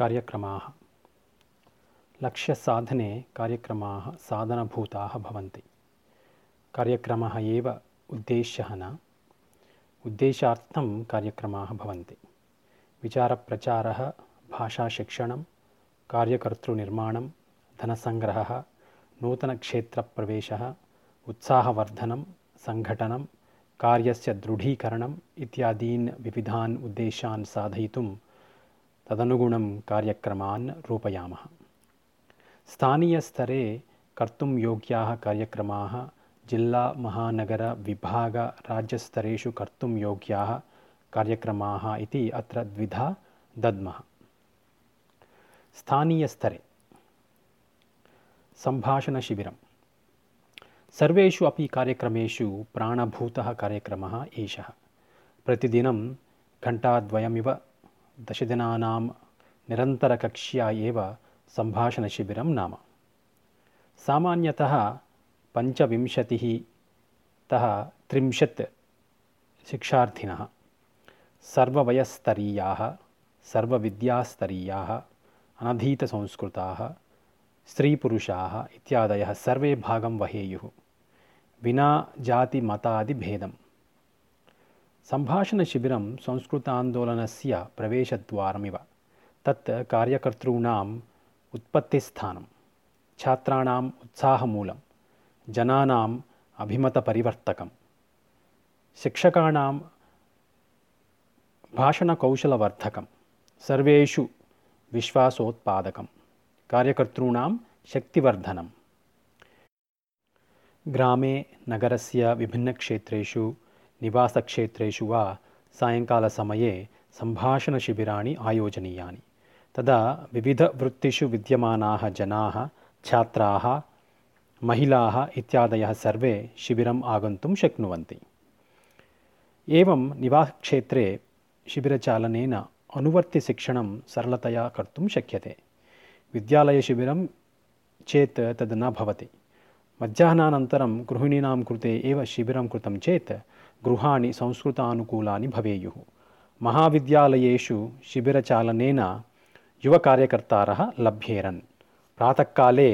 कार्यक्रमाः। लक्ष्यसाधने कार्यक्रमाः साधनभूताः भवन्ति। कार्यक्रमः एव उद्देश्यः न, उद्देशार्थं कार्यक्रमाः भवन्ति। विचारप्रचारः, भाषाशिक्षणं, कार्यकर्तृनिर्माणं, धनसङ्ग्रहः, नूतनक्षेत्रप्रवेशः, उत्साहवर्धनं सङ्घटनं कार्यस्य दृढीकरणम् इत्यादीन् विविधान् उद्देशान् साधयितुं तदनुगुणं कार्यक्रमान् रूपयामः। स्थानीयस्तरे कर्तुं योग्याः कार्यक्रमाः जिल्लामहानगरविभागराज्यस्तरेषु कर्तुं योग्याः कार्यक्रमाः इति अत्र द्विधा दद्मः। स्थानीयस्तरे सम्भाषणशिबिरं सर्वेषु अपि कार्यक्रमेषु प्राणभूतः कार्यक्रमः एषः। प्रतिदिनं घण्टाद्वयमिव दशदिनानां निरन्तरकक्ष्या एव सम्भाषणशिबिरं नाम। सामान्यतः पञ्चविंशतिः तः त्रिंशत् शिक्षार्थिनः सर्ववयस्तरीयाः सर्वविद्यास्तरीयाः अनधीतसंस्कृताः स्त्रीपुरुषाः इत्यादयः सर्वे भागं वहेयुः। विना जातिमतादिभेदं सम्भाषणशिबिरं संस्कृतान्दोलनस्य प्रवेशद्वारमिव तत् कार्यकर्तॄणाम् उत्पत्तिस्थानं छात्राणाम् उत्साहमूलं जनानाम् अभिमतपरिवर्तकं शिक्षकाणां भाषणकौशलवर्धकं सर्वेषु विश्वासोत्पादकं कार्यकर्तॄणां शक्तिवर्धनं ग्रामे नगरस्य विभिन्नक्षेत्रेषु निवासक्षेत्रेषु वा सायङ्कालसमये सम्भाषणशिबिराणि आयोजनीयानि। तदा विविधवृत्तिषु विद्यमानाः जनाः छात्राः महिलाः इत्यादयः सर्वे शिबिरम् आगन्तुं शक्नुवन्ति। एवं निवासक्षेत्रे शिबिरचालनेन अनुवर्तिशिक्षणं सरलतया कर्तुं शक्यते। विद्यालयशिबिरं चेत् तद् न भवति। मध्याह्नानन्तरं गृहिणीनां कृते एव शिबिरं कृतं चेत् गृहाणि संस्कृतानुकूलानि भवेयुः महाविद्यालयेषु शिबिरचालनेन युवकार्यकर्तारः लभ्येरन् प्रातःकाले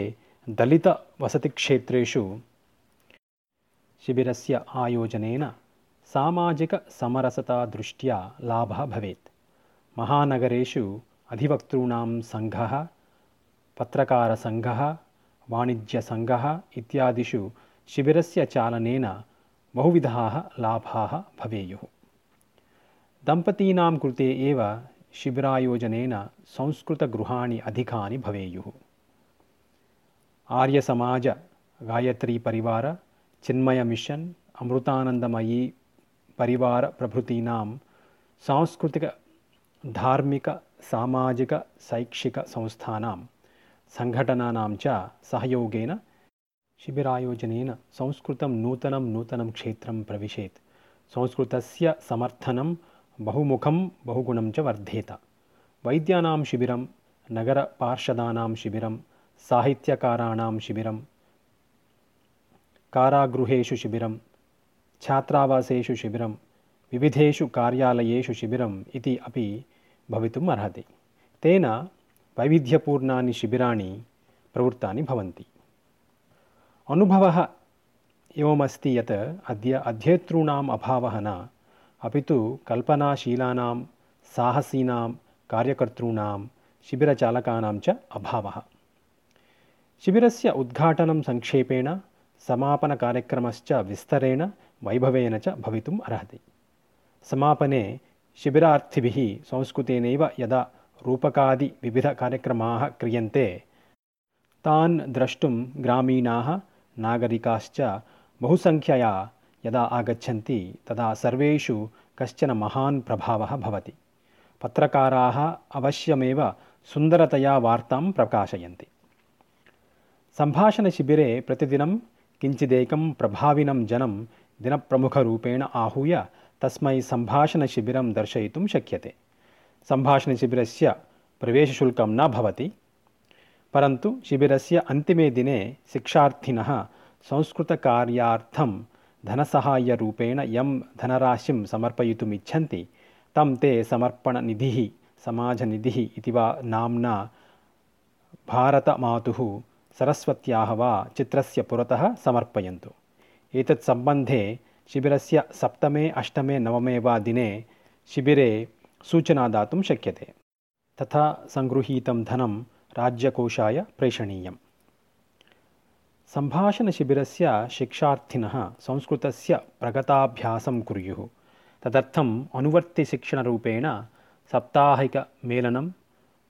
दलितवसतिक्षेत्रेषु शिबिरस्य आयोजनेन सामाजिकसमरसतादृष्ट्या लाभः भवेत् महानगरेषु अधिवक्तॄणां सङ्घः पत्रकारसङ्घः वाणिज्यसङ्घः इत्यादिषु शिबिरस्य चालनेन बहुविधाः लाभाः भवेयुः दम्पतीनां कृते एव शिबिरायोजनेन संस्कृतगृहाणि अधिकानि भवेयुः आर्यसमाज गायत्रीपरिवार चिन्मयमिशन् अमृतानन्दमयी परिवारप्रभृतीनां सांस्कृतिकधार्मिकसामाजिकशैक्षिकसंस्थानां सङ्घटनानां च सहयोगेन శిబిరాయోజనేన సంస్కృతం నూతనం నూతనం క్షేత్రం ప్రవిశేత్. సంస్కృతస్య సమర్థనం బహుముఖం బహుగుణం చ వర్ధేత. వైద్యానాం శిబిరం నగర పార్షదానాం శిబిరం సాహిత్యకారాణాం శిబిరం కారాగృహేషు శిబిరం ఛాత్రావాసేషు శిబిరం వివిధేషు కార్యాలయేషు శిబిరం ఇది అపి భవితుమర్హతి తేన వైవిధ్యపూర్ణాని శిబిరాన్ని ప్రవృత్తాన్ని భవంతి. अनुभवः एवमस्ति यत् अद्य अध्येतॄणाम् अभावः न अपि तु कल्पनाशीलानां साहसीनां कार्यकर्तॄणां शिबिरचालकानां च अभावः। शिबिरस्य उद्घाटनं संक्षेपेण समापनकार्यक्रमश्च विस्तरेण वैभवेन च भवितुम् अर्हति। समापने शिबिरार्थिभिः संस्कृतेनैव यदा रूपकादिविविधकार्यक्रमाः क्रियन्ते तान् द्रष्टुं ग्रामीणाः नागरिकाश्च बहुसङ्ख्यया यदा आगच्छन्ति तदा सर्वेषु कश्चन महान् प्रभावः भवति। पत्रकाराः अवश्यमेव सुन्दरतया वार्तां प्रकाशयन्ति। सम्भाषणशिबिरे प्रतिदिनं किञ्चिदेकं प्रभाविनं जनं दिनप्रमुखरूपेण आहूय तस्मै सम्भाषणशिबिरं दर्शयितुं शक्यते। सम्भाषणशिबिरस्य प्रवेशशुल्कं न भवति परन्तु शिबिरस्य अन्तिमे दिने शिक्षार्थिनः संस्कृतकार्यार्थं धनसहाय्यरूपेण यं धनराशिं समर्पयितुम् इच्छन्ति तं ते समर्पणनिधिः समाजनिधिः इति वा नाम्ना भारतमातुः सरस्वत्याः वा चित्रस्य पुरतः समर्पयन्तु एतत् सम्बन्धे शिबिरस्य सप्तमे अष्टमे नवमे वा दिने शिबिरे सूचना दातुं शक्यते तथा सङ्गृहीतं धनं राज्यकोषाय प्रेषणीयम् सम्भाषणशिबिरस्य शिक्षार्थिनः संस्कृतस्य प्रगताभ्यासं कुर्युः तदर्थम् अनुवर्तिशिक्षणरूपेण साप्ताहिकमेलनं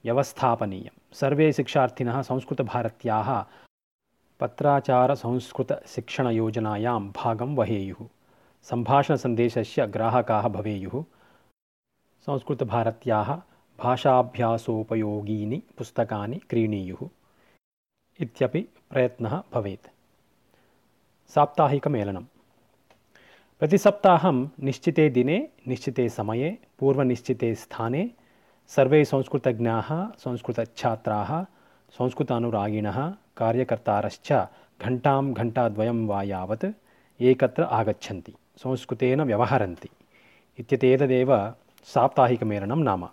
व्यवस्थापनीयं सर्वे शिक्षार्थिनः संस्कृतभारत्याः पत्राचारसंस्कृतशिक्षणयोजनायां भागं वहेयुः सम्भाषणसन्देशस्य ग्राहकाः भवेयुः संस्कृतभारत्याः भाषाभ्यासोपयोगीनि पुस्तकानि क्रीणीयुः इत्यपि प्रयत्नः भवेत् साप्ताहिकमेलनं प्रतिसप्ताहं निश्चिते दिने निश्चिते समये पूर्वनिश्चिते स्थाने सर्वे संस्कृतज्ञाः संस्कृतच्छात्राः संस्कृतानुरागिणः कार्यकर्तारश्च घण्टां घण्टाद्वयं वा यावत् एकत्र आगच्छन्ति संस्कृतेन व्यवहरन्ति इत्येतदेव साप्ताहिकमेलनं नाम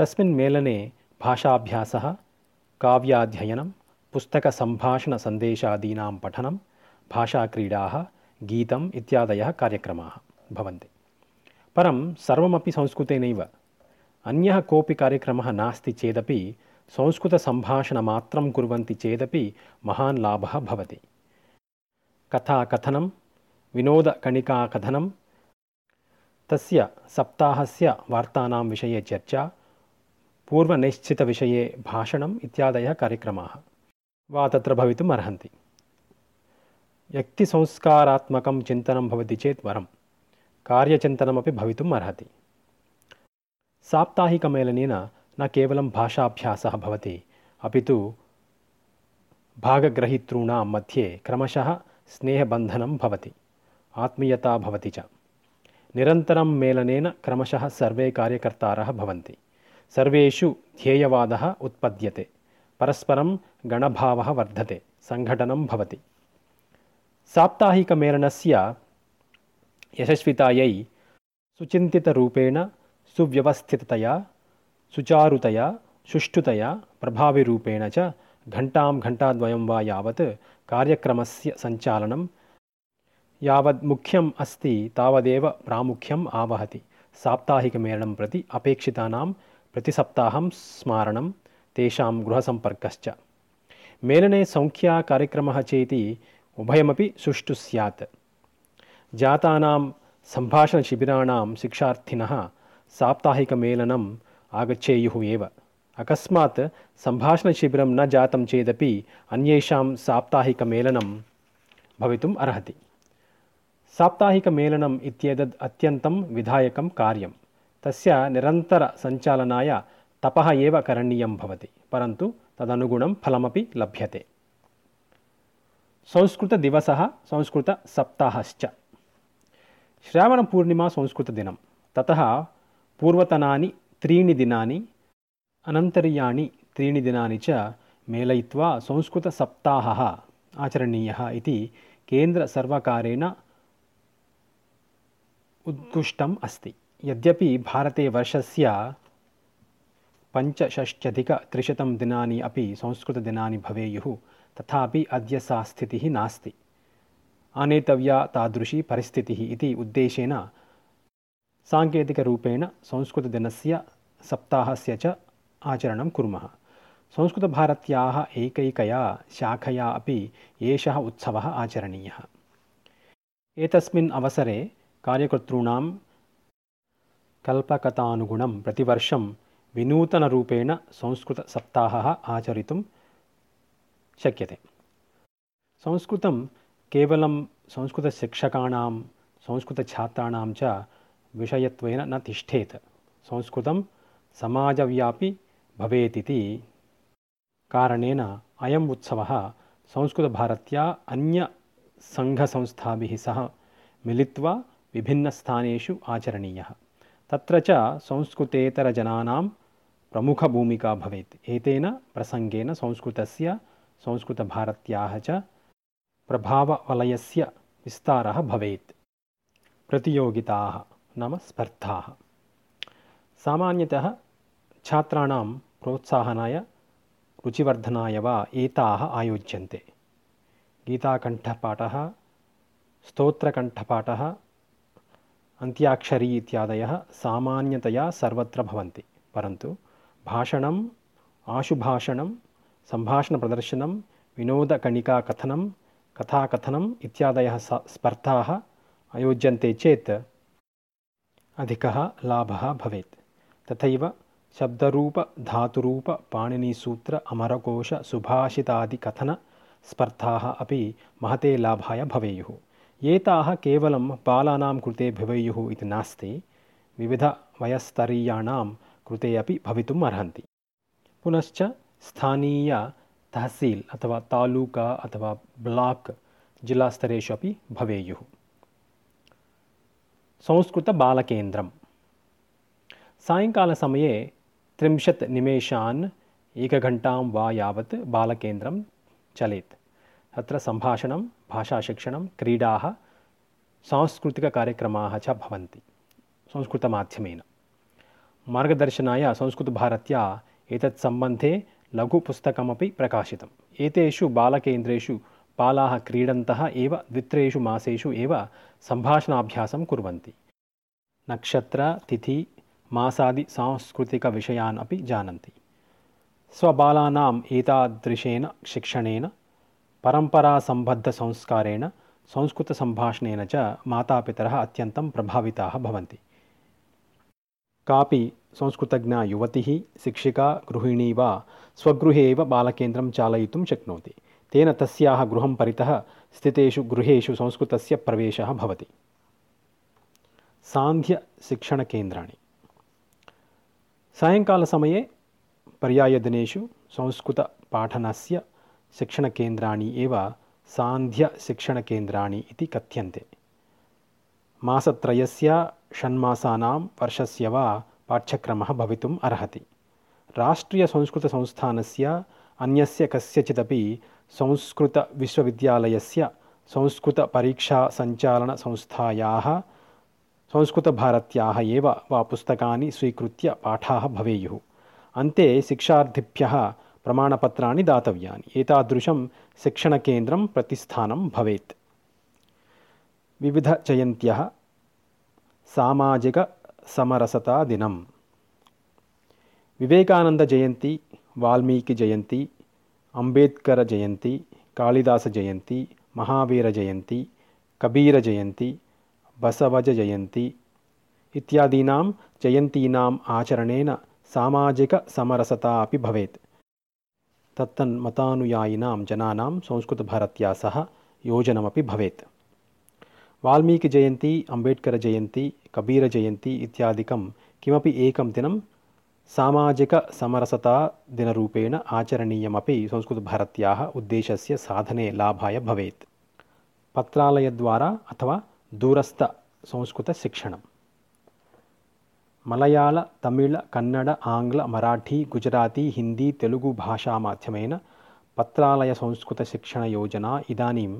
तस्मिन् मेलने भाषाभ्यासः काव्याध्ययनं पुस्तकसम्भाषणसन्देशादीनां पठनं भाषाक्रीडाः गीतम् इत्यादयः कार्यक्रमाः भवन्ति परं सर्वमपि संस्कृतेनैव अन्यः कोऽपि कार्यक्रमः नास्ति चेदपि संस्कृतसम्भाषणमात्रं कुर्वन्ति चेदपि महान् लाभः भवति कथाकथनं विनोदकणिकाकथनं तस्य सप्ताहस्य वार्तानां विषये चर्चा पूर्वनिश्चितविषये भाषणम् इत्यादयः कार्यक्रमाः। वा तत्र भवितुम् अर्हन्ति। व्यक्तिसंस्कारात्मकं चिन्तनं भवति चेत् वरं कार्यचिन्तनमपि भवितुम् अर्हति। साप्ताहिकमेलनेन न केवलं भाषाभ्यासः भवति, अपि तु भागग्रहीतॄणां मध्ये क्रमशः स्नेहबन्धनं भवति, आत्मीयता भवति च। निरन्तरं मेलनेन क्रमशः सर्वे कार्यकर्तारः भवन्ति। सर्वेषु ध्येयवादः उत्पद्यते। परस्परं गणभावः वर्धते। सङ्घटनं भवति। साप्ताहिकमेलनस्य यशस्वितायै सुचिन्तितरूपेण सुव्यवस्थिततया सुचारुतया सुष्ठुतया प्रभाविरूपेण च घण्टां घण्टाद्वयं वा यावत् कार्यक्रमस्य सञ्चालनं यावद् मुख्यम् अस्ति तावदेव प्रामुख्यम् आवहति। साप्ताहिकमेलनं प्रति अपेक्षितानां प्रतिसप्ताहं स्मारणं तेषां गृहसम्पर्कश्च। मेलने सौख्यकार्यक्रमः चेति उभयमपि सुष्ठुः स्यात्। जातानां सम्भाषणशिबिराणां शिक्षार्थिनः साप्ताहिकमेलनम् आगच्छेयुः एव। अकस्मात् सम्भाषणशिबिरं न जातं चेदपि अन्येषां साप्ताहिकमेलनं भवितुम् अर्हति। साप्ताहिकमेलनम् इत्येतद् अत्यन्तं विधायकं తస్య నిరంతర సంచాలనాయ తపః ఏవ కరణీయం భవతి. పరంతు తదనుగుణం ఫలమపి లభ్యతే. సంస్కృత దివస సంస్కృత సప్తాహశ్చ. శ్రావణ పూర్ణిమ సంస్కృత దినం. తత పూర్వతనాని త్రీణి దినాని అనంతర్యాణి త్రీణి దినాని చ మేళయిత్వా సంస్కృత సప్తాహ ఆచరణీయ ఇది కేంద్ర సర్వకారేణ ఉద్ఘుష్టం అస్తి. यद्यपि भारते वर्षस्य पञ्चषष्ट्यधिकत्रिशतं दिनानि अपि संस्कृतदिनानि भवेयुः तथापि अद्य सा स्थितिः नास्ति। आनेतव्या तादृशी परिस्थितिः इति उद्देशेन साङ्केतिकरूपेण संस्कृतदिनस्य सप्ताहस्य च आचरणं कुर्मः। संस्कृतभारत्याः एकैकया शाखया अपि एषः उत्सवः आचरणीयः। एतस्मिन् अवसरे कार्यकर्तॄणां कल्पकतानुगुणं प्रतिवर्षं विनूतनरूपेण संस्कृतसप्ताहः आचरितुं शक्यते संस्कृतं केवलं संस्कृतशिक्षकाणां संस्कृतछात्राणां च विषयत्वेन न तिष्ठेत् संस्कृतं समाजव्यापी भवेतिति कारणेन अयम् उत्सवः संस्कृतभारत्या अन्यसङ्घसंस्थाभिः सह मिलित्वा विभिन्नस्थानेषु आचरणीयः तत्र च संस्कृतेतरजनानां प्रमुखभूमिका भवेत्। एतेन प्रसङ्गेन संस्कृतस्य संस्कृतभारत्याः च प्रभाववलयस्य विस्तारः भवेत्। प्रतियोगिताः नाम स्पर्धाः। सामान्यतः छात्राणां प्रोत्साहनाय रुचिवर्धनाय वा एताः आयोज्यन्ते। गीताकण्ठपाठः स्तोत्रकण्ठपाठः अन्त्याक्षरी इत्यादयः सामान्यतया सर्वत्र भवन्ति। परन्तु भाषणम् आशुभाषणं सम्भाषणप्रदर्शनं विनोदकणिकाकथनं कथाकथनम् इत्यादयः स स्पर्धाः आयोज्यन्ते चेत् अधिकः लाभः भवेत्। तथैव शब्दरूपधातुरूपपाणिनीसूत्र अमरकोशसुभाषितादिकथनस्पर्धाः अपि महते लाभाय भवेयुः एताः केवलं बालानां कृते भवेयुः इति नास्ति विविधवयस्तरीयाणां कृते अपि भवितुम् अर्हन्ति पुनश्च स्थानीय तहसील् अथवा तालूका अथवा ब्लाक् जिल्लास्तरेषु अपि भवेयुः संस्कृतबालकेन्द्रं सायङ्कालसमये त्रिंशत् निमेषान् एकघण्टां वा यावत् बालकेन्द्रं चलेत् अत्र सम्भाषणं भाषाशिक्षणं क्रीडाः सांस्कृतिककार्यक्रमाः च भवन्ति संस्कृतमाध्यमेन मार्गदर्शनाय संस्कृतभारत्या एतत् सम्बन्धे लघुपुस्तकमपि प्रकाशितम् एतेषु बालकेन्द्रेषु बालाः क्रीडन्तः एव द्वित्रेषु मासेषु एव सम्भाषणाभ्यासं कुर्वन्ति नक्षत्रतिथि मासादि सांस्कृतिकविषयान् अपि जानन्ति स्वबालानाम् एतादृशेन शिक्षणेन परम्परासम्बद्धसंस्कारेण संस्कृतसम्भाषणेन च मातापितरः अत्यन्तं प्रभाविताः भवन्ति कापि संस्कृतज्ञा युवतिः शिक्षिका गृहिणी वा स्वगृहे एव बालकेन्द्रं चालयितुं शक्नोति तेन तस्याः गृहं परितः स्थितेषु गृहेषु संस्कृतस्य प्रवेशः भवति सान्ध्यशिक्षणकेन्द्राणि सायङ्कालसमये पर्यायदिनेषु संस्कृतपाठनस्य शिक्षणकेन्द्राणि एव सान्ध्यशिक्षणकेन्द्राणि इति कथ्यन्ते मासत्रयस्य षण्मासानां वर्षस्य वा पाठ्यक्रमः भवितुम् अर्हति राष्ट्रियसंस्कृतसंस्थानस्य अन्यस्य कस्यचिदपि संस्कृतविश्वविद्यालयस्य संस्कृतपरीक्षासञ्चालनसंस्थायाः संस्कृतभारत्याः एव वा पुस्तकानि स्वीकृत्य पाठाः भवेयुः अन्ते शिक्षार्थिभ्यः ప్రమాణపత్రాన్ని దాతవ్యాన్ని ఏతాదృశం శిక్షణకేంద్రం ప్రతిస్థానం భవేత్. వివిధ జయంత్య సామాజిక సమరసతా దినం వివేకానంద జయంతి వాల్మీకి జయంతి అంబేద్కర జయంతి కాళిదాస జయంతి మహావీర జయంతి కబీర జయంతి బసవజ జయంతి ఇత్యాదీనాం జయంతీనాం ఆచరణేన సామాజిక సమరసత అపి భవేత్. తత్తన్మతానుయాయినాం జనానాం సంస్కృతభారత్యా సహ యోజనమపి భవేత్. వాల్మీకి జయంతి అంబేద్కర్ జయంతి కబీర జయంతి ఇత్యాదికం కిమపి ఏకం దినం సామాజిక సామాజికసమరసతా దినరూపేణ ఆచరణీయమపి సంస్కృతభారత్యా ఉద్దేశస్య సాధనే లాభాయ భవేత్. పత్రాలయ ద్వారా అథవా దూరస్థ సంస్కృత శిక్షణం. उद्देशस्य साधने लाभाय भवेत् पत्रालयद्वारा अथवा दूरस्थसंस्कृतशिक्षणम् मलयाळ तमिळ कन्नड आङ्ग्ल मराठी गुजराती हिन्दी तेलुगुभाषामाध्यमेन पत्रालयसंस्कृतशिक्षणयोजना इदानीं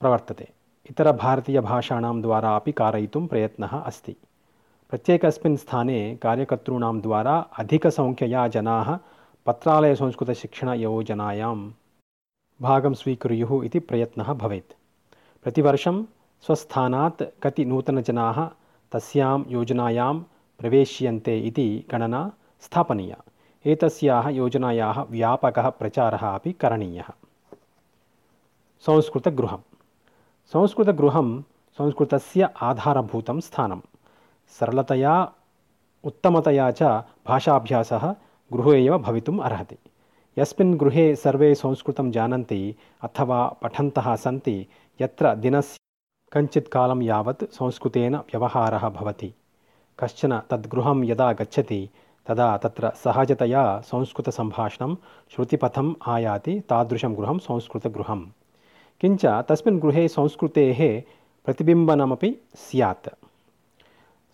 प्रवर्तते इतरभारतीयभाषाणां द्वारा अपि कारयितुं प्रयत्नः अस्ति प्रत्येकस्मिन् स्थाने कार्यकर्तॄणां द्वारा अधिकसङ्ख्यया जनाः पत्रालयसंस्कृतशिक्षणयोजनायां भागं स्वीकुर्युः इति प्रयत्नः भवेत् प्रतिवर्षं स्वस्थानात् कति नूतनजनाः तस्यां योजनायां प्रवेश्यन्ते इति गणना स्थापनीया। एतस्याः योजनायाः व्यापकः प्रचारः अपि करणीयः। संस्कृतगृहं संस्कृतगृहं संस्कृतस्य आधारभूतं स्थानं। सरलतया, उत्तमतया च भाषाभ्यासः गृहे एव भवितुम् अर्हति। यस्मिन् गृहे सर्वे संस्कृतं जानन्ति अथवा पठन्तः सन्ति, यत्र दिनस्य कञ्चित् कालं यावत् संस्कृतेन व्यवहारः भवति। कश्चन तद्गृहं यदा गच्छति, तदा तत्र सहजतया संस्कृतसम्भाषणं श्रुतिपथम् आयाति तादृशं गृहं संस्कृतगृहं किञ्च तस्मिन् गृहे संस्कृतेः प्रतिबिम्बनमपि स्यात्।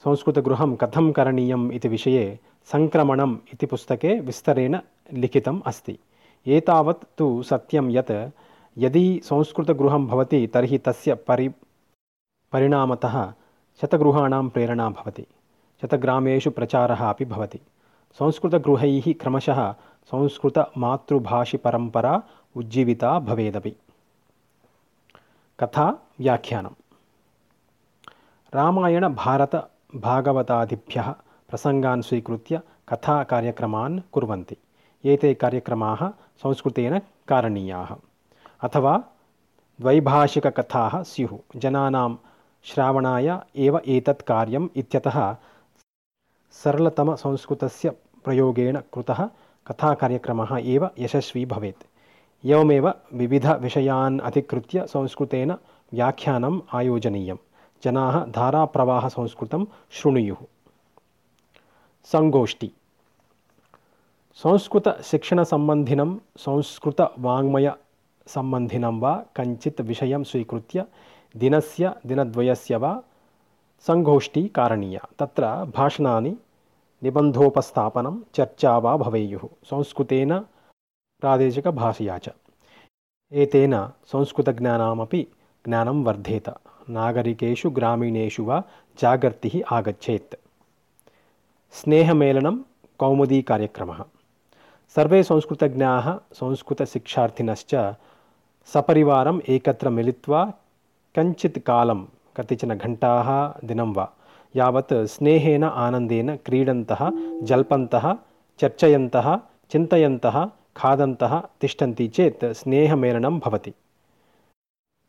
संस्कृतगृहं कथं करणीयम् इति विषये सङ्क्रमणम् इति पुस्तके विस्तरेण लिखितम् अस्ति। एतावत् तु सत्यं यत् यदि संस्कृतगृहं भवति तर्हि तस्य परि परिणामतः शतगृहाणां प्रेरणा भवति। शतग्रामेषु प्रचारः अपि भवति। संस्कृतगृहैः क्रमशः संस्कृतमातृभाषिपरम्परा उज्जीविता भवेदपि। कथा व्याख्यानं रामायणभारतभागवतादिभ्यः प्रसङ्गान् स्वीकृत्य कथाकार्यक्रमान् कुर्वन्ति। एते कार्यक्रमाः संस्कृतेन कारणीयाः। अथवा द्वैभाषिककथाः स्युः। जनानां श्रावणाय एव एतत् कार्यम् इत्यतः सरलतमसंस्कृतस्य प्रयोगेण कृतः कथाकार्यक्रमः एव यशस्वी भवेत्। एवमेव विविधविषयान् अधिकृत्य संस्कृतेन व्याख्यानम् आयोजनीयं जनाः धाराप्रवाहसंस्कृतं शृणुयुः। सङ्गोष्ठी। संस्कृतशिक्षणसम्बन्धिनं संस्कृतवाङ्मयसम्बन्धिनं वा कञ्चित् विषयं स्वीकृत्य दिनस्य, दिनद्वयस्य वा सङ्गोष्ठी कारणीया। तत्र भाषणानि, निबन्धोपस्थापनं, चर्चा वा भवेयुः। संस्कृतेन प्रादेशिकभाषया च। एतेन संस्कृतज्ञानामपि ज्ञानं वर्धेत। नागरिकेषु, ग्रामीणेषु वा जागर्तिः आगच्छेत्। स्नेहमेलनं, कौमुदीकार्यक्रमः। सर्वे संस्कृतज्ञाः संस्कृतशिक्षार्थिनश्च सपरिवारम् एकत्र मिलित्वा कञ्चित् कालं कतिचन घण्टाः दिनं वा यावत् स्नेहेन आनन्देन क्रीडन्तः जल्पन्तः चर्चयन्तः चिन्तयन्तः खादन्तः तिष्ठन्ति चेत् स्नेहमेलनं भवति।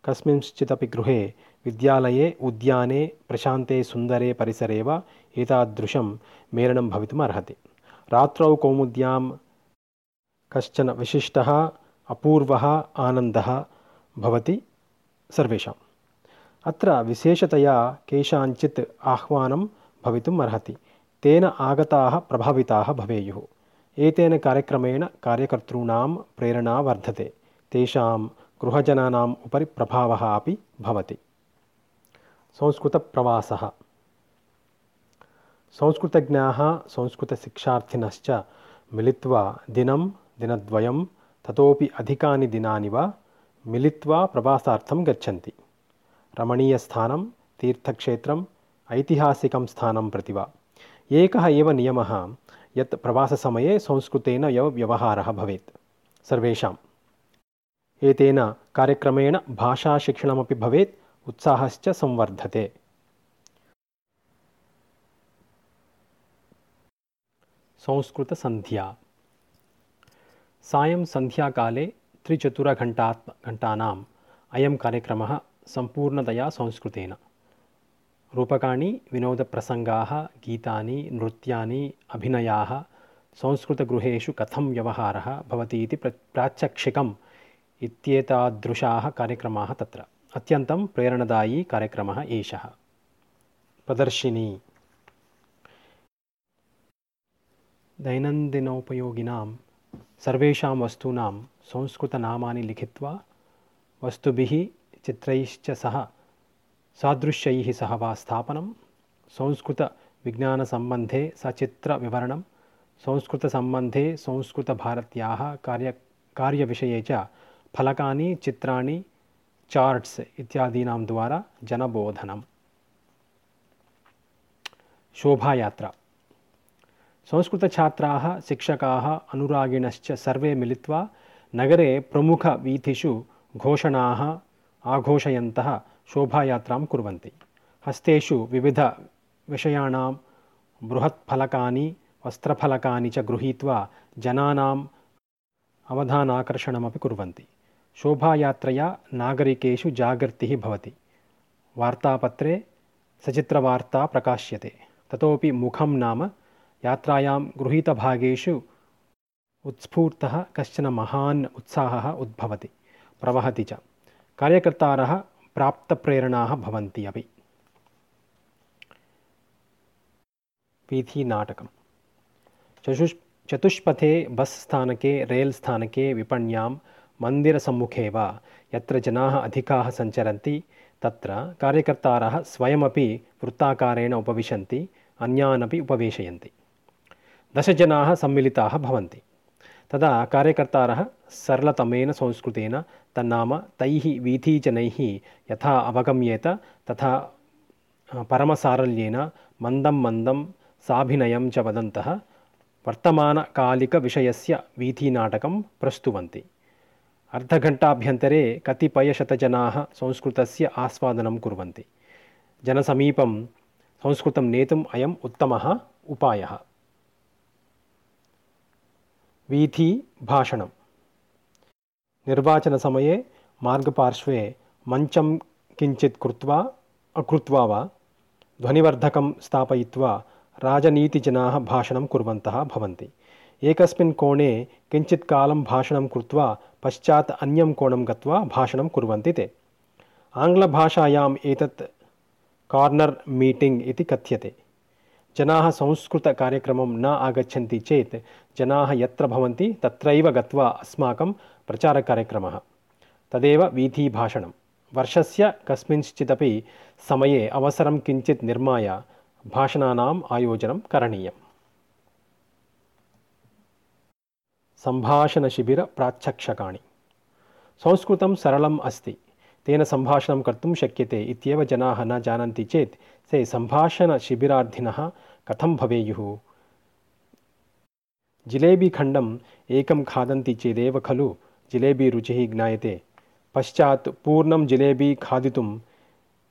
कस्मिंश्चिदपि गृहे विद्यालये उद्याने प्रशान्ते सुन्दरे परिसरे वा एतादृशं मेलनं भवितुम् अर्हति। रात्रौ कौमुद्यां कश्चन विशिष्टः अपूर्वः आनन्दः भवति सर्वेषाम् अत्र विशेषतया केषाञ्चित् आह्वानं भवितुम् अर्हति। तेन आगताः प्रभाविताः भवेयुः। एतेन कार्यक्रमेण कार्यकर्तॄणां प्रेरणा वर्धते। तेषां गृहजनानाम् उपरि प्रभावः अपि भवति। संस्कृतप्रवासः। संस्कृतज्ञाः संस्कृतशिक्षार्थिनश्च मिलित्वा दिनं दिनद्वयं ततोपि अधिकानि दिनानि वा मिलित्वा प्रवासार्थं गच्छन्ति रमणीयस्थानं, तीर्थक्षेत्रम्, ऐतिहासिकं स्थानं प्रति वा एकः एव नियमः यत् प्रवाससमये संस्कृतेन एव व्यवहारः भवेत्। सर्वेषाम्। एतेन कार्यक्रमेण भाषाशिक्षणमपि भवेत्, उत्साहश्च संवर्धते। संस्कृतसन्ध्या। सायं सन्ध्याकाले त्रिचतुरघण्टात्म घण्टानाम् अयं कार्यक्रमः सम्पूर्णतया संस्कृतेन। रूपकाणि विनोदप्रसङ्गाः गीतानि नृत्यानि अभिनयाः संस्कृतगृहेषु कथं व्यवहारः भवति इति प्र प्रात्यक्षिकम् इत्येतादृशाः कार्यक्रमाः तत्र। अत्यन्तं प्रेरणदायी कार्यक्रमः एषः। प्रदर्शिनी। दैनन्दिनोपयोगिनां सर्वेषां वस्तूनां संस्कृतनामानि लिखित्वा वस्तुभिः चित्रैश्च सह सादृश्यैः सह वा स्थापनं संस्कृतविज्ञानसम्बन्धे सचित्रविवरणं संस्कृतसम्बन्धे संस्कृतभारत्याः कार्य कार्यविषये च फलकानि चित्राणि चार्ट्स् इत्यादीनां द्वारा जनबोधनं शोभायात्रा संस्कृतछात्राः शिक्षकाः अनुरागिणश्च सर्वे मिलित्वा नगरे प्रमुखवीथिषु घोषणाः आघोषयन्तः शोभायात्रां कुर्वन्ति। हस्तेषु विविधविषयाणां बृहत्फलकानि वस्त्रफलकानि च गृहीत्वा जनानाम् अवधानाकर्षणमपि कुर्वन्ति। शोभायात्रया नागरिकेषु जागर्तिः भवति। वार्तापत्रे सचित्रवार्ता प्रकाश्यते। ततोपि मुखं नाम यात्रायां गृहीतभागेषु उत्स्फूर्तः कश्चन महान् उत्साहः उद्भवति। प्रवहति च कार्यकर्तारः प्राप्तप्रेरणाः भवन्ति अपि। वीथीनाटकं चतुष् चतुष्पथे बस् स्थानके रेल् स्थानके विपण्यां मन्दिरसम्मुखे वा यत्र जनाः अधिकाः सञ्चरन्ति तत्र कार्यकर्तारः स्वयमपि वृत्ताकारेण उपविशन्ति अन्यान् अपि उपवेशयन्ति दशजनाः सम्मिलिताः भवन्ति తదా కార్యకర్తార సరళతమైన సంస్కృతేన తన్నామ తై వీథీజనై యథా అవగమ్యేత తథా పరమసారల్యేన మందం మందం సాభినయం చ వదంత వర్తమానకాలిక విషయస్య వీథీనాటకం ప్రస్తువంతి. అర్ధఘంటాభ్యంతరే కతిపయశతజనా సంస్కృతస్య ఆస్వాదనం కుర్వంతి. జనసమీపం సంస్కృతం నేతుం అయం ఉత్తమ ఉపాయ. वीथीभाषणं निर्वाचनसमये मार्गपार्श्वे मञ्चं किञ्चित् कृत्वा अकृत्वा वा ध्वनिवर्धकं स्थापयित्वा राजनीतिजनाः भाषणं कुर्वन्तः भवन्ति एकस्मिन् कोणे किञ्चित् कालं भाषणं कृत्वा पश्चात् अन्यं कोणं गत्वा भाषणं कुर्वन्ति ते आङ्ग्लभाषायाम् एतत् कार्नर् मीटिङ्ग् इति कथ्यते जनाः संस्कृतकार्यक्रमं न आगच्छन्ति चेत् जनाः यत्र भवन्ति तत्रैव गत्वा अस्माकं प्रचारकार्यक्रमः। तदेव वीथीभाषणं वर्षस्य कस्मिंश्चिदपि समये अवसरं किञ्चित् निर्माय भाषणानाम् आयोजनं करणीयम्। सम्भाषणशिबिरप्राच्छक्षकाणि संस्कृतं सरलम् अस्ति तेन सम्भाषणं कर्तुं शक्यते इत्येव जनाः न जानन्ति चेत् ते सम्भाषणशिबिरार्थिनः कथं भवेयुः जिलेबीखण्डम् एकं खादन्ति चेदेव खलु जिलेबी रुचिः ज्ञायते पश्चात् पूर्णं जिलेबी खादितुम्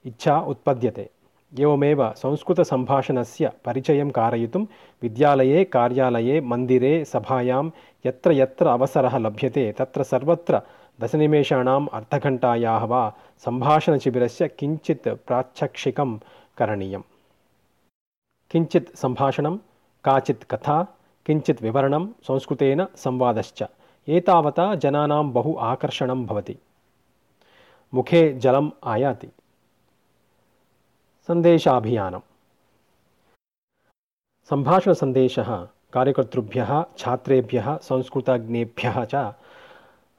इच्छा उत्पद्यते एवमेव संस्कृतसम्भाषणस्य परिचयं कारयितुं विद्यालये कार्यालये मन्दिरे सभायां यत्र यत्र अवसरः लभ्यते तत्र सर्वत्र दशनिमेषाणाम् अर्धघण्टायाः वा सम्भाषणशिबिरस्य किञ्चित् प्राच्छक्षिकं करणीयं किञ्चित् सम्भाषणं काचित् कथा किञ्चित् विवरणं संस्कृतेन संवादश्च एतावता जनानां बहु आकर्षणं भवति। मुखे जलम् आयाति। सन्देशाभियानं सम्भाषणसन्देशः कार्यकर्तृभ्यः छात्रेभ्यः संस्कृतज्ञेभ्यः च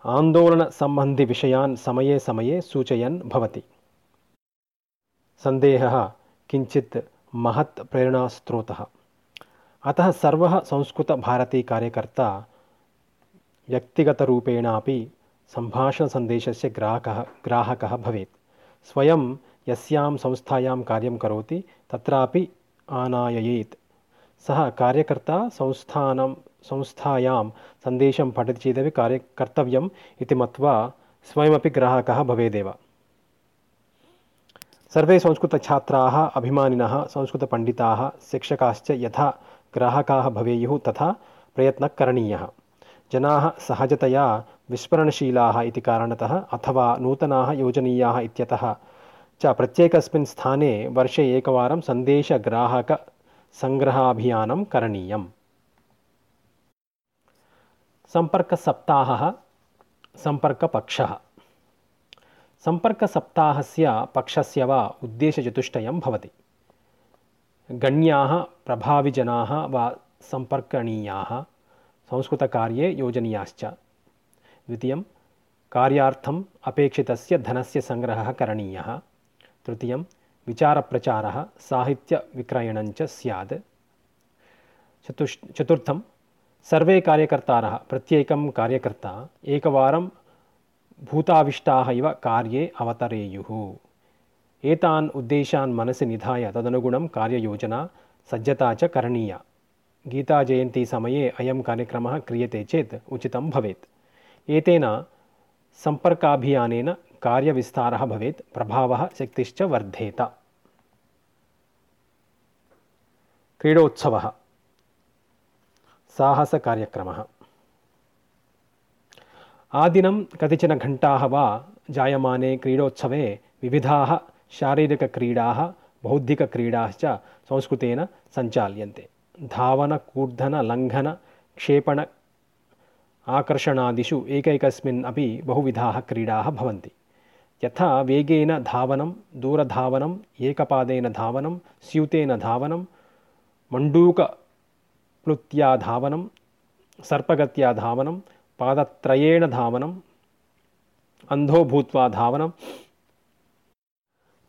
आन्दोलनसम्बन्धिविषयान् समये समये सूचयन् भवति। सन्देहः किञ्चित् महत् प्रेरणास्रोतः। अतः सर्वः संस्कृतभारतीकार्यकर्ता व्यक्तिगतरूपेणापि सम्भाषणसन्देशस्य ग्राहकः ग्राहकः भवेत्। स्वयं यस्यां संस्थायां कार्यं करोति तत्रापि आनाययेत्। सः कार्यकर्ता संस्थानं, संस्थायां सन्देशं पठति चेदपि कार्यं कर्तव्यम् इति मत्वा स्वयमपि ग्राहकः भवेदेव। सर्वे संस्कृतछात्राः, अभिमानिनः, संस्कृतपण्डिताः, शिक्षकाश्च यथा ग्राहकाः भवेयुः तथा प्रयत्नः करणीयः। जनाः सहजतया विस्मरणशीलाः इति कारणतः अथवा नूतनाः योजनीयाः इत्यतः च प्रत्येकस्मिन् स्थाने वर्षे एकवारं सन्देशग्राहकसङ्ग्रहाभियानं करणीयम्। सम्पर्कसप्ताहः सम्पर्कपक्षः सम्पर्कसप्ताहस्य पक्षस्य वा उद्देशचतुष्टयं भवति। गण्याः, प्रभाविजनाः वा सम्पर्कणीयाः संस्कृतकार्ये योजनीयाश्च। द्वितीयं, कार्यार्थम् अपेक्षितस्य धनस्य सङ्ग्रहः करणीयः। तृतीयं विचारप्रचारः, साहित्यविक्रयणञ्च स्यात् चतुष्, चतुर्थं, सर्वे कार्यकर्तारः, प्रत्येकं कार्यकर्ता, एकवारं भूताविष्टाः इव कार्ये अवतरेयुः। एतान् उद्देशान् मनसि निधाय तदनुगुणं कार्ययोजना सज्जता च करणीया। गीताजयन्तीसमये अयं कार्यक्रमः क्रियते चेत् उचितं भवेत्। एतेन सम्पर्काभियानेन कार्यविस्तारः भवेत्, प्रभावः शक्तिश्च वर्धेत। क्रीडोत्सवः साहसकार्यक्रमः आदिनं कतिचन घण्टाः वा जायमाने क्रीडोत्सवे विविधाः शारीरिकक्रीडाः बौद्धिकक्रीडाश्च संस्कृतेन सञ्चाल्यन्ते धावनकूर्धनलङ्घनक्षेपण आकर्षणादिषु एकैकस्मिन् अपि बहुविधाः क्रीडाः भवन्ति यथा वेगेन धावनं दूरधावनम् एकपादेन धावनं स्यूतेन धावनं मण्डूकप्लुत्या धावनं सर्पगत्या धावनं पादत्रयेण धावनम् अन्धो भूत्वा धावनं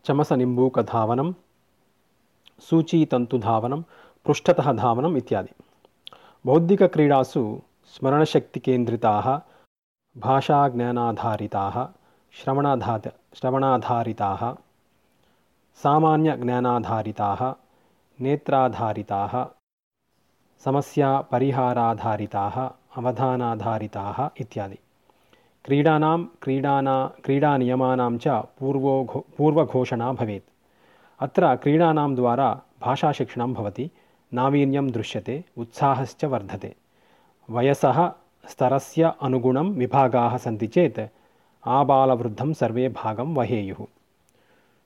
चमसनिम्बूकधावनं सूचीतन्तुधावनं पृष्ठतः धावनम् इत्यादि बौद्धिकक्रीडासु स्मरणशक्तिकेन्द्रिताः भाषाज्ञानाधारिताः श्रवणाधात श्रवणाधारिताः सामान्यज्ञानाधारिताः नेत्राधारिताः समस्यापरिहाराधारिताः अवधानाधारिताः इत्यादि। क्रीडानां क्रीडाना क्रीडानियमानां च पूर्वो पूर्वघोषणा भवेत्। अत्र क्रीडानां द्वारा भाषाशिक्षणं भवति नावीन्यं दृश्यते उत्साहश्च वर्धते। वयसः स्तरस्य अनुगुणं विभागाः सन्ति चेत् आबालवृद्धं सर्वे भागं वहेयुः।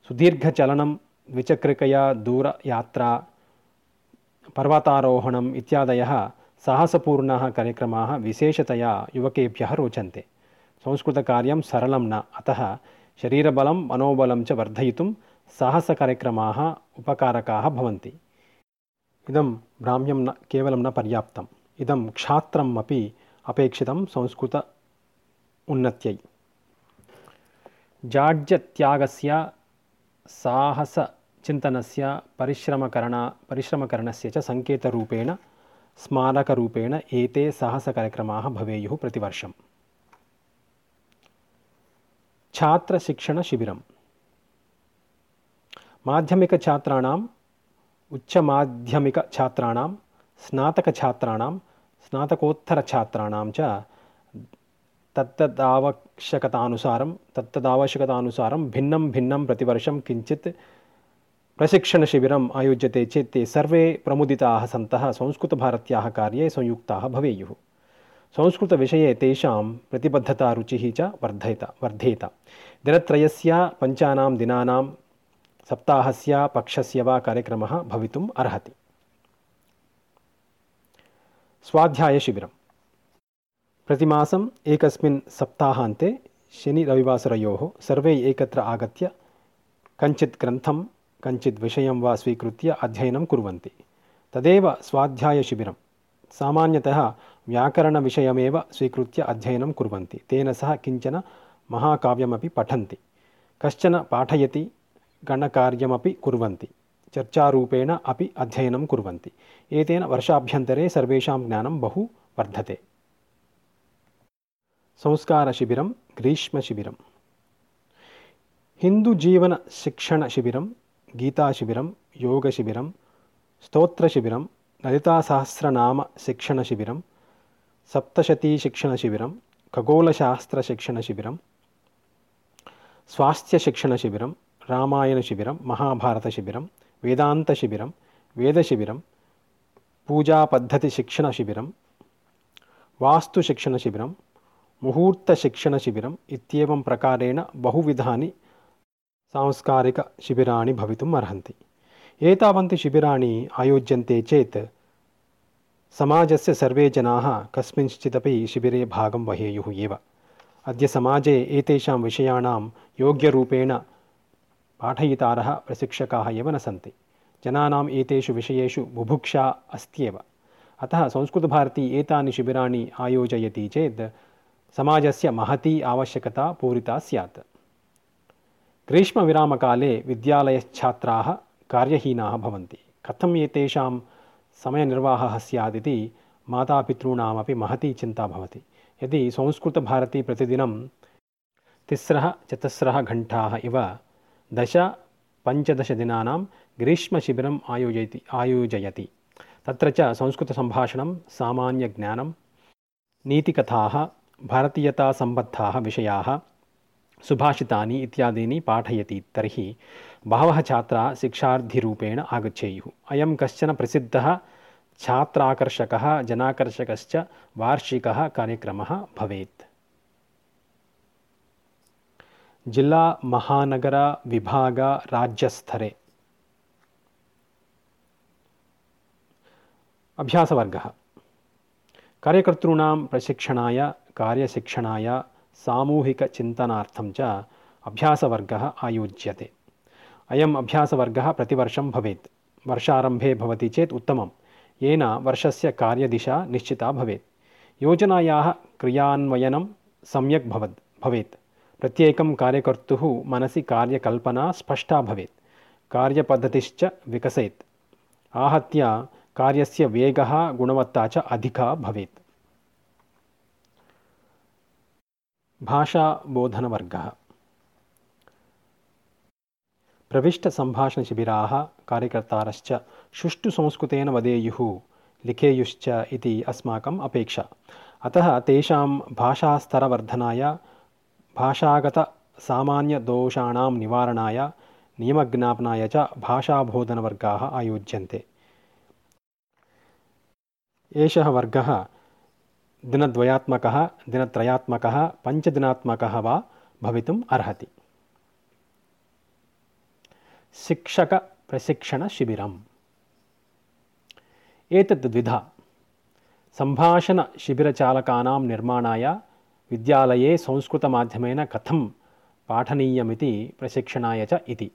सुदीर्घचलनं द्विचक्रिकया दूरयात्रा पर्वतारोहणम् इत्यादयः साहसपूर्णाः कार्यक्रमाः विशेषतया युवकेभ्यः रोचन्ते संस्कृतकार्यं सरलं न अतः शरीरबलं मनोबलं च वर्धयितुं साहसकार्यक्रमाः उपकारकाः भवन्ति इदं भ्राम्यं न केवलं न पर्याप्तम् इदं क्षात्रम् अपि अपेक्षितं संस्कृत उन्नत्यै जाड्यत्यागस्य साहसचिन्तनस्य परिश्रमकरणा परिश्रमकरणस्य च सङ्केतरूपेण स्मारकरूपेण एते साहसकार्यक्रमाः भवेयुः प्रतिवर्षम् छात्रशिक्षणशिबिरं माध्यमिकछात्राणाम् उच्चमाध्यमिकछात्राणां स्नातकछात्राणां स्नातकोत्तरछात्राणां च तत्तदावश्यकतानुसारं तत्तदावश्यकतानुसारं भिन्नं भिन्नं प्रतिवर्षं किञ्चित् प्रशिक्षणशिबिरम् आयोज्यते चेत् ते सर्वे प्रमुदिताः सन्तः, संस्कृतभारत्याः कार्ये संयुक्ताः भवेयुः। संस्कृतविषये तेषां प्रतिबद्धता रुचिः च वर्धयत वर्धेत। दिनत्रयस्य, पञ्चानां दिनानां, सप्ताहस्य, पक्षस्य वा कार्यक्रमः भवितुम् अर्हति। स्वाध्यायशिबिरं प्रतिमासम् एकस्मिन् सप्ताहान्ते शनिरविवासरयोः सर्वे एकत्र आगत्य कञ्चित् कञ्चित् विषयं वा स्वीकृत्य अध्ययनं कुर्वन्ति तदेव स्वाध्यायशिबिरं सामान्यतः व्याकरणविषयमेव स्वीकृत्य अध्ययनं గీతా శిబిరం యోగ శిబిరం స్తోత్ర శిబిరం లలితా సహస్రనామ శిక్షణ శిబిరం సప్తశతీ శిక్షణ శిబిరం ఖగోళ శాస్త్ర శిక్షణ శిబిరం స్వాస్థ్య శిక్షణ శిబిరం రామాయణ శిబిరం మహాభారత శిబిరం వేదాంత శిబిరం వేద శిబిరం పూజా పద్ధతి శిక్షణ శిబిరం వాస్తు శిక్షణ శిబిరం ముహూర్త శిక్షణ శిబిరం ఇత్యేవం ప్రకారేణ బహువిధాని सांस्कारिकशिबिराणि भवितुम् अर्हन्ति। एतावन्ति शिबिराणि आयोज्यन्ते चेत् समाजस्य सर्वे जनाः कस्मिंश्चिदपि शिबिरे भागं वहेयुः एव। अद्य समाजे एतेषां विषयाणां योग्यरूपेण पाठयितारः प्रशिक्षकाः एव न सन्ति। जनानाम् एतेषु विषयेषु बुभुक्षा अस्त्येव अतः संस्कृतभारती एतानि शिबिराणि आयोजयति चेत् समाजस्य महती आवश्यकता पूरिता स्यात्। ग्रीष्मविरामकाले विद्यालयच्छात्राः कार्यहीनाः भवन्ति। कथम् एतेषां समयनिर्वाहः स्यादिति मातापितॄणामपि महती चिन्ता भवति। यदि संस्कृतभारती प्रतिदिनं तिस्रः चतस्रः घण्टाः इव दश पञ्चदशदिनानां ग्रीष्मशिबिरम् आयोजयति आयोजयति। तत्र च संस्कृतसम्भाषणं सामान्यज्ञानं नीतिकथाः भारतीयतासम्बद्धाः विषयाः सुभाषितानि इत्यादीनि पाठयति तर्हि बहवः छात्राः शिक्षार्थिरूपेण आगच्छेयुः। अयं कश्चन प्रसिद्धः छात्राकर्षकः, जनाकर्षकश्च वार्षिकः कार्यक्रमः भवेत्। जिल्लामहानगरविभागराज्यस्तरे अभ्यासवर्गः। कार्यकर्तॄणां प्रशिक्षणाय, कार्यशिक्षणाय सामूहिकचिन्तनार्थं च अभ्यासवर्गः आयोज्यते। अयम् अभ्यासवर्गः प्रतिवर्षं भवेत्। वर्षारम्भे भवति चेत् उत्तमं येन वर्षस्य कार्यदिशा निश्चिता भवेत्। योजनायाः क्रियान्वयनं सम्यक् भवत् भवेत्। प्रत्येकं कार्यकर्तुः मनसि कार्यकल्पना स्पष्टा भवेत्। कार्यपद्धतिश्च विकसेत्। आहत्य कार्यस्य वेगः गुणवत्ता च अधिका भवेत् भाषाबोधनवर्गः प्रविष्टसम्भाषणशिबिराः कार्यकर्तारश्च सुष्ठुसंस्कृतेन वदेयुः लिखेयुश्च इति अस्माकम् अपेक्षा अतः तेषां भाषास्तरवर्धनाय भाषागतसामान्यदोषाणां निवारणाय नियमज्ञापनाय च भाषाबोधनवर्गाः आयोज्यन्ते एषः वर्गः दिनद्वयात्मकः, दिनत्रयात्मकः, पञ्चदिनात्मकः वा भवितुम् अर्हति। शिक्षकप्रशिक्षणशिबिरम् एतत् द्विधा। सम्भाषणशिबिरचालकानां निर्माणाय विद्यालये संस्कृतमाध्यमेन कथं पाठनीयमिति प्रशिक्षणाय च इति।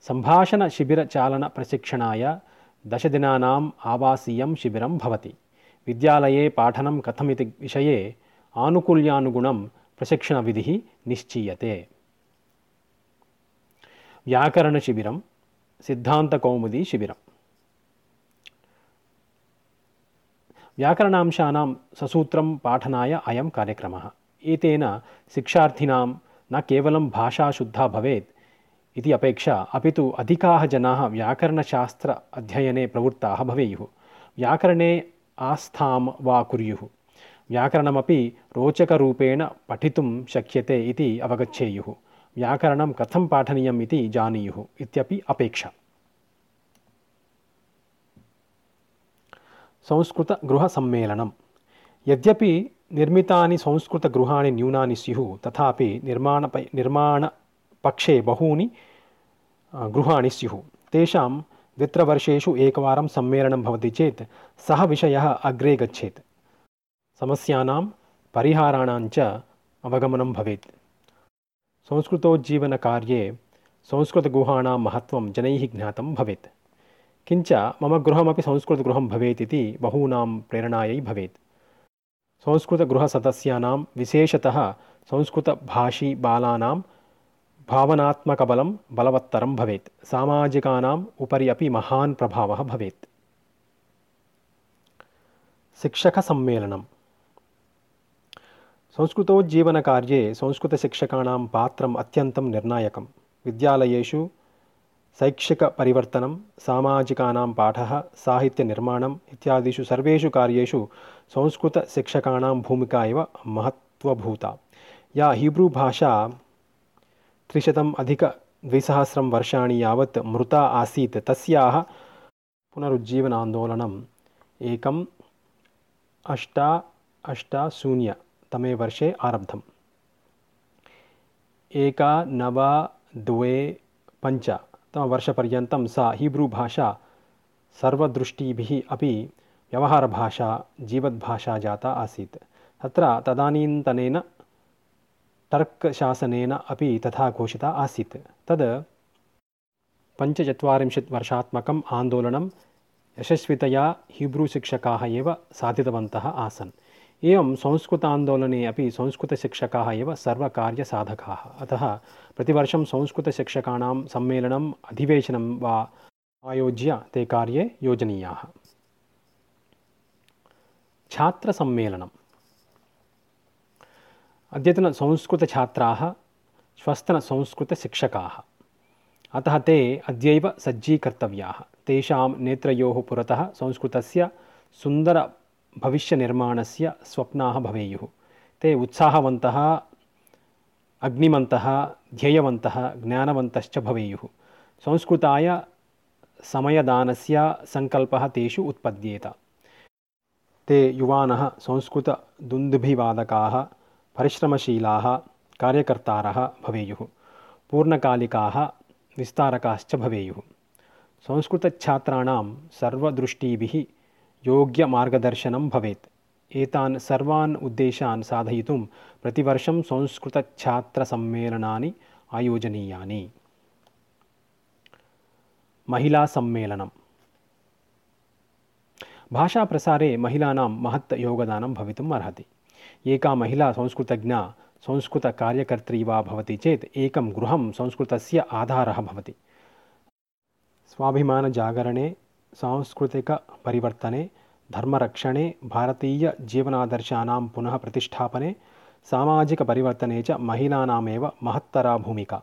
सम्भाषणशिबिरचालनप्रशिक्षणाय दशदिनानाम् आवासीयं शिबिरं भवति। विद्यालये पाठनं कथमिति विषये आनुकूल्यानुगुणं प्रशिक्षणविधिः निश्चीयते व्याकरणशिबिरं सिद्धान्तकौमुदीशिबिरम् व्याकरणांशानां ससूत्रं पाठनाय अयं कार्यक्रमः एतेन शिक्षार्थिनां न केवलं भाषाशुद्धा भवेत् इति अपेक्षा अपि तु अधिकाः जनाः व्याकरणशास्त्र अध्ययने प्रवृत्ताः भवेयुः व्याकरणे आस्थां वा कुर्युः। व्याकरणमपि रोचकरूपेण पठितुं शक्यते इति अवगच्छेयुः। व्याकरणं कथं पाठनीयम् इति जानीयुः इत्यपि अपेक्षा। संस्कृतगृहसम्मेलनं यद्यपि निर्मितानि संस्कृतगृहाणि न्यूनानि स्युः तथापि निर्माणप निर्माणपक्षे बहूनि गृहाणि स्युः। तेषां द्वित्रवर्षेषु एकवारं सम्मेलनं भवति चेत् सः विषयः अग्रे गच्छेत्। समस्यानां परिहाराणाञ्च अवगमनं भवेत्। संस्कृतोज्जीवनकार्ये संस्कृतगुहाणां महत्त्वं जनैः ज्ञातं भवेत्। किञ्च मम गृहमपि संस्कृतगृहं भवेत् इति बहूनां प्रेरणायै भवेत्। संस्कृतगृहसदस्यानां, विशेषतः संस्कृतभाषी बालानां भावनात्मकबलं बलवत्तरं भवेत् सामाजिकानाम् उपरि अपि महान् प्रभावः भवेत् शिक्षकसम्मेलनं संस्कृतोज्जीवनकार्ये संस्कृतशिक्षकाणां पात्रम् अत्यन्तं निर्णायकं विद्यालयेषु शैक्षिकपरिवर्तनं सामाजिकानां पाठः साहित्यनिर्माणम् इत्यादिषु सर्वेषु कार्येषु संस्कृतशिक्षकाणां भूमिका एव महत्त्वभूता या हीब्रूभाषा त्रिशतम् अधिकद्विसहस्रं वर्षाणि यावत् मृता आसीत्। तस्याः पुनरुज्जीवनान्दोलनम् एकम् अष्ट अष्ट शून्यतमे वर्षे आरब्धम्। एका नव द्वे पञ्चतमवर्षपर्यन्तं सा हीब्रूभाषा सर्वदृष्टिभिः अपि व्यवहारभाषा, जीवद्भाषा जाता आसीत्। तत्र तदानीन्तनेन टर्क्शासनेन अपि तथा घोषिता आसीत्। तद् पञ्चचत्वारिंशत् वर्षात्मकम् आन्दोलनं यशस्वितया हीब्रूशिक्षकाः एव साधितवन्तः आसन्। एवं संस्कृतान्दोलने अपि संस्कृतशिक्षकाः एव सर्वकार्यसाधकाः। अतः प्रतिवर्षं संस्कृतशिक्षकाणां सम्मेलनम् अधिवेशनं वा आयोज्य ते कार्ये योजनीयाः। छात्रसम्मेलनं अद्यतनसंस्कृतछात्राः श्वस्तनसंस्कृतशिक्षकाः। अतः ते अद्यैव सज्जीकर्तव्याः। तेषां नेत्रयोः पुरतः संस्कृतस्य सुन्दरभविष्यनिर्माणस्य स्वप्नाः भवेयुः। ते उत्साहवन्तः अग्निमन्तः ध्येयवन्तः ज्ञानवन्तश्च भवेयुः। संस्कृताय समयदानस्य सङ्कल्पः तेषु उत्पद्येत। ते युवानः संस्कृतदुन्दुभिवादकाः परिश्रमशीलाः, कार्यकर्तारः भवेयुः। पूर्णकालिकाः विस्तारकाश्च भवेयुः। संस्कृतछात्राणां सर्वदृष्टिभिः योग्यमार्गदर्शनं भवेत्। एतान् सर्वान् उद्देशान् साधयितुं प्रतिवर्षं संस्कृतछात्रसम्मेलनानि आयोजनीयानि। महिलासम्मेलनं भाषाप्रसारे महिलानां महत् योगदानं भवितुम् अर्हति। एका महिला संस्कृतज्ञा, संस्कृतकार्यकर्त्री वा भवति चेत् एकं गृहं संस्कृतस्य आधारः भवति। स्वाभिमानजागरणे सांस्कृतिकपरिवर्तने धर्मरक्षणे भारतीयजीवनादर्शानां पुनः प्रतिष्ठापने सामाजिकपरिवर्तने च महिलानामेव महत्तरा भूमिका।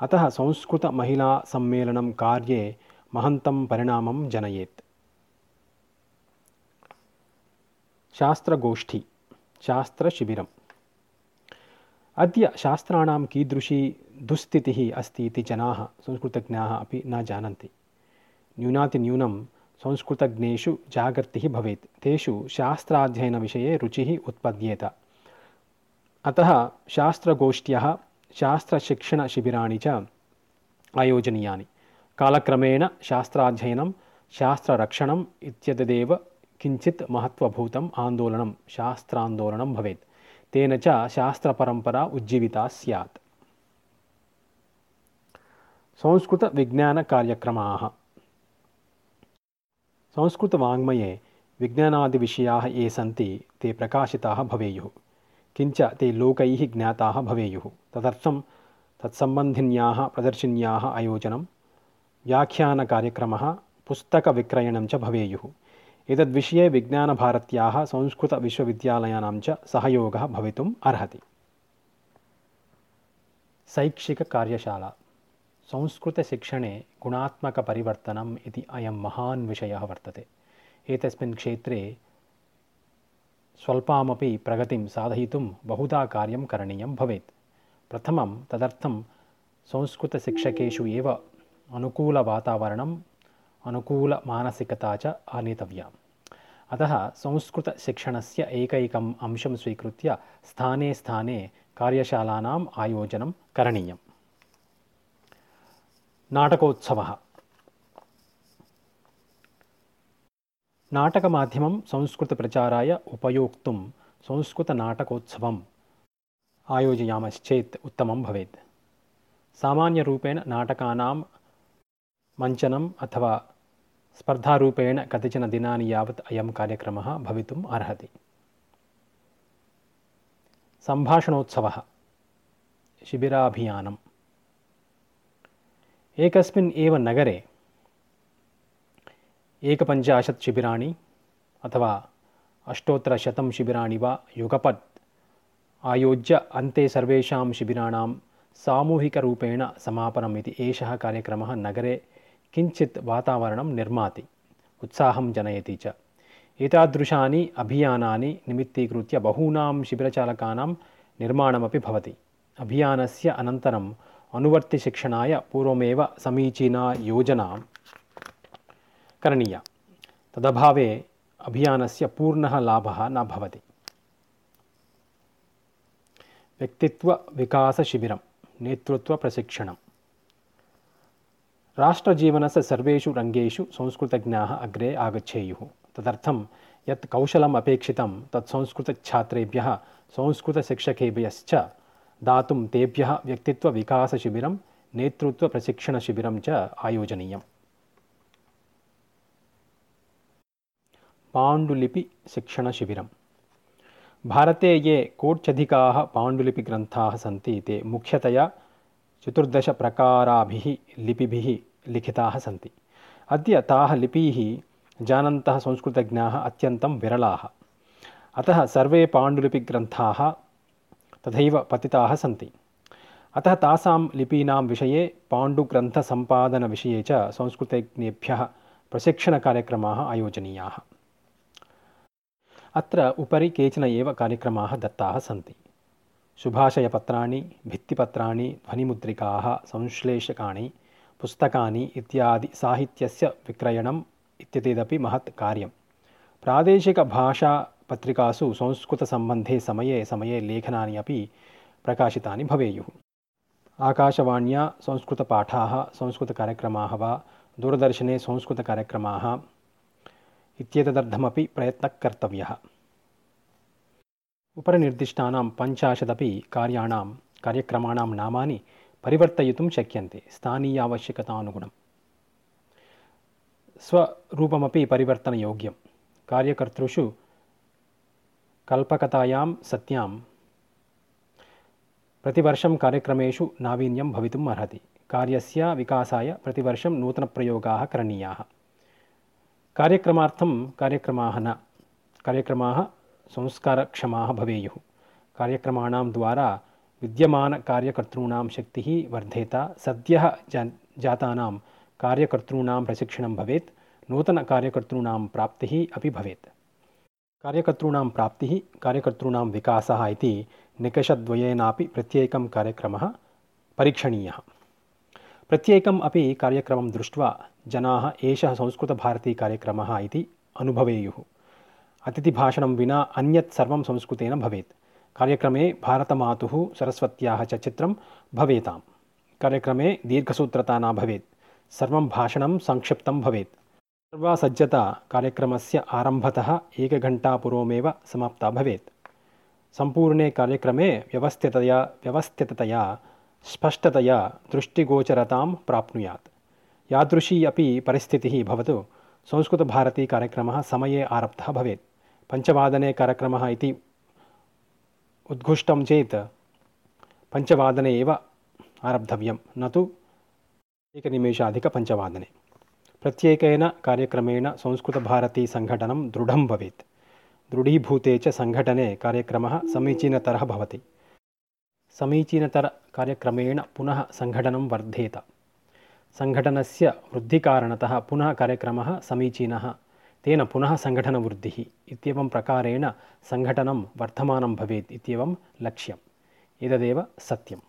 अतः संस्कृतमहिलासम्मेलनं कार्ये महन्तं परिणामं जनयेत्। शास्त्रगोष्ठी शास्त्रशिबिरम्। अद्य शास्त्राणां कीदृशी दुःस्थितिः अस्ति इति जनाः संस्कृतज्ञाः अपि न जानन्ति। न्यूनातिन्यूनं संस्कृतज्ञेषु जागर्तिः भवेत्। तेषु शास्त्राध्ययनविषये रुचिः उत्पद्येत। अतः शास्त्रगोष्ठ्यः शास्त्रशिक्षणशिबिराणि च आयोजनीयानि। कालक्रमेण शास्त्राध्ययनं शास्त्ररक्षणम् इत्यदेव किञ्चित् महत्त्वभूतम् आन्दोलनं शास्त्रान्दोलनं भवेत्। तेन च शास्त्रपरम्परा उज्जीविता स्यात्। संस्कृतविज्ञानकार्यक्रमाः। संस्कृतवाङ्मये विज्ञानादिविषयाः ये सन्ति ते प्रकाशिताः भवेयुः। किञ्च ते लोकैः ज्ञाताः भवेयुः। तदर्थं तत्सम्बन्धिन्याः प्रदर्शिन्याः आयोजनं व्याख्यानकार्यक्रमः पुस्तकविक्रयणं च भवेयुः एतद्विषये विज्ञानभारत्याः संस्कृतविश्वविद्यालयानां च सहयोगः भवितुम् अर्हति। शैक्षिककार्यशाला। संस्कृतशिक्षणे गुणात्मकपरिवर्तनम् इति अयं महान् विषयः वर्तते। एतस्मिन् क्षेत्रे स्वल्पामपि प्रगतिं साधयितुं बहुधा कार्यं करणीयं भवेत्। प्रथमं तदर्थं संस्कृतशिक्षकेषु एव अनुकूलवातावरणम् अनुकूलमानसिकता च आनेतव्या अतः संस्कृतशिक्षणस्य एकैकम् अंशं स्वीकृत्य स्थाने स्थाने कार्यशालानाम् आयोजनं करणीयम्। नाटकोत्सवः। नाटकमाध्यमं संस्कृतप्रचाराय उपयोक्तुं संस्कृतनाटकोत्सवम् आयोजयामश्चेत् उत्तमं भवेत्। सामान्यरूपेण नाटकानां मञ्चनम् अथवा స్పర్ధారూపేణ కతిచిన దినాని యావత్ అయం కార్యక్రమ భవితుం అర్హతి. సంభాషణోత్సవ. శిబిరాభియానం. ఏకస్మిన్ ఏవ నగరే ఏకపంచాశత్ శిబిరాణి అథవా అష్టోత్తర శతం శిబిరాణి వా యుగపత్ ఆయోజ్య అంతే సర్వేషాం శిబిరాణం సామూహిక రూపేణ సమాపనం ఇది ఏష కార్యక్రమ నగరే किञ्चित् वातावरणं निर्माति। उत्साहं जनयति च। एतादृशानि अभियानानि निमित्तीकृत्य बहूनां शिबिरचालकानां निर्माणमपि भवति। अभियानस्य अनन्तरम् अनुवर्तिशिक्षणाय पूर्वमेव समीचीना योजना करणीया। तदभावे अभियानस्य पूर्णः लाभः न भवति। व्यक्तित्वविकासशिबिरं नेतृत्वप्रशिक्षणं राष्ट्रजीवनस्य सर्वेषु रङ्गेषु संस्कृतज्ञाः अग्रे आगच्छेयुः। तदर्थं यत् कौशलम् अपेक्षितं तत् संस्कृतछात्रेभ्यः, संस्कृतशिक्षकेभ्यश्च दातुं तेभ्यः व्यक्तित्वविकासशिबिरं, नेतृत्वप्रशिक्षणशिबिरं च आयोजनीयम्। पाण्डुलिपिशिक्षणशिबिरम् भारते ये कोट्यधिकाः पाण्डुलिपिग्रन्थाः सन्ति, ते मुख्यतया चतुर्दशप्रकाराभिः लिपिभिः लिखिताः सन्ति। अद्य ताः लिपीः जानन्तः संस्कृतज्ञाः अत्यन्तं विरलाः। अतः सर्वे पाण्डुलिपिग्रन्थाः तथैव पतिताः सन्ति। अतः तासां लिपीनां विषये पाण्डुग्रन्थसम्पादनविषये च संस्कृतज्ञेभ्यः प्रशिक्षणकार्यक्रमाः आयोजनीयाः। अत्र उपरि केचन एव कार्यक्रमाः दत्ताः सन्ति शुभाशयपत्राणि, भित्तिपत्राणि, ध्वनिमुद्रिकाः, संश्लेषकाणि, पुस्तकानि इत्यादि साहित्यस्य विक्रयणम् इत्येतदपि महत् कार्यं प्रादेशिकभाषापत्रिकासु संस्कृतसम्बन्धे समये समये लेखनानि अपि प्रकाशितानि भवेयुः। आकाशवाण्या संस्कृतपाठाः, संस्कृतकार्यक्रमाः वा दूरदर्शने संस्कृतकार्यक्रमाः इत्येतदर्थमपि प्रयत्नः कर्तव्यः। ఉపరినిర్దిష్టానాం పంచాశదపి కార్యాణం కార్యక్రమాణం నామాని పరివర్తయితుం శక్యంతే స్థానీయావశ్యకతానుగుణం. స్వరూపమపి పరివర్తనయోగ్యం. కార్యకర్తృషు కల్పకతాయాం సత్యాం. ప్రతివర్షం కార్యక్రమేషు నావీన్యం భవితుం అర్హతి. కార్యస్య వికాసాయ ప్రతివర్షం నూతనప్రయోగాः కరణీయాः. కార్యక్రమార్థం కార్యక్రమాः न కార్యక్రమాः संस्कारक्षमाः भवेयुः। कार्यक्रमाणां द्वारा विद्यमानकार्यकर्तॄणां शक्तिः वर्धेत। सद्यः जा जातानां कार्यकर्तॄणां प्रशिक्षणं भवेत्। नूतनकार्यकर्तॄणां प्राप्तिः अपि भवेत्। कार्यकर्तॄणां प्राप्तिः, कार्यकर्तॄणां विकासः इति प्रत्येकं कार्यक्रमः परीक्षणीयः। प्रत्येकम् अपि कार्यक्रमं दृष्ट्वा जनाः एषः संस्कृतभारतीकार्यक्रमः इति अतिथिभाषणं विना अन्यत् सर्वं संस्कृतेन भवेत्। कार्यक्रमे भारतमातुः सरस्वत्याः च चित्रं भवेताम्। कार्यक्रमे दीर्घसूत्रता न भवेत्। सर्वं भाषणं संक्षिप्तं भवेत्। सर्वा सज्जता कार्यक्रमस्य आरम्भतः एकघण्टापूर्वमेव समाप्ता भवेत्। सम्पूर्णे कार्यक्रमे व्यवस्थितया व्यवस्थिततया स्पष्टतया दृष्टिगोचरतां प्राप्नुयात्। यादृशी अपि परिस्थितिः भवतु। संस्कृतभारतीकार्यक्रमः समये आरब्धः भवेत्। पञ्चवादने कार्यक्रमः इति उद्घुष्टं चेत् पञ्चवादने एव आरब्धव्यं न तु एकनिमेषाधिकपञ्चवादने प्रत्येकेन कार्यक्रमेण संस्कृतभारतीसङ्घटनं दृढं भवेत् दृढीभूते च सङ्घटने कार्यक्रमः समीचीनतरः भवति समीचीनतरकार्यक्रमेण पुनः सङ्घटनं वर्धेत सङ्घटनस्य वृद्धिकारणतः पुनः कार्यक्रमः समीचीनः तेन पुनः सङ्घटनवृद्धिः इत्येवं प्रकारेण सङ्घटनं वर्धमानं भवेत् इत्येवं लक्ष्यम्। एतदेव सत्यम्